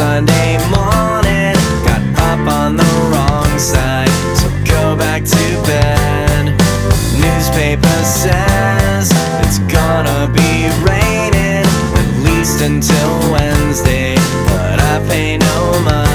Sunday morning. Got up on the wrong side, so go back to bed. Newspaper says it's gonna be raining at least until Wednesday, but I pay no mind.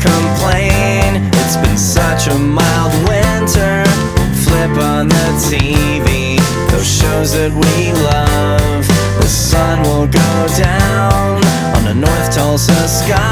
Complain. It's been such a mild winter. Flip on the TV, those shows that we love. The sun will go down on the North Tulsa skyline,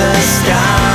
the sky.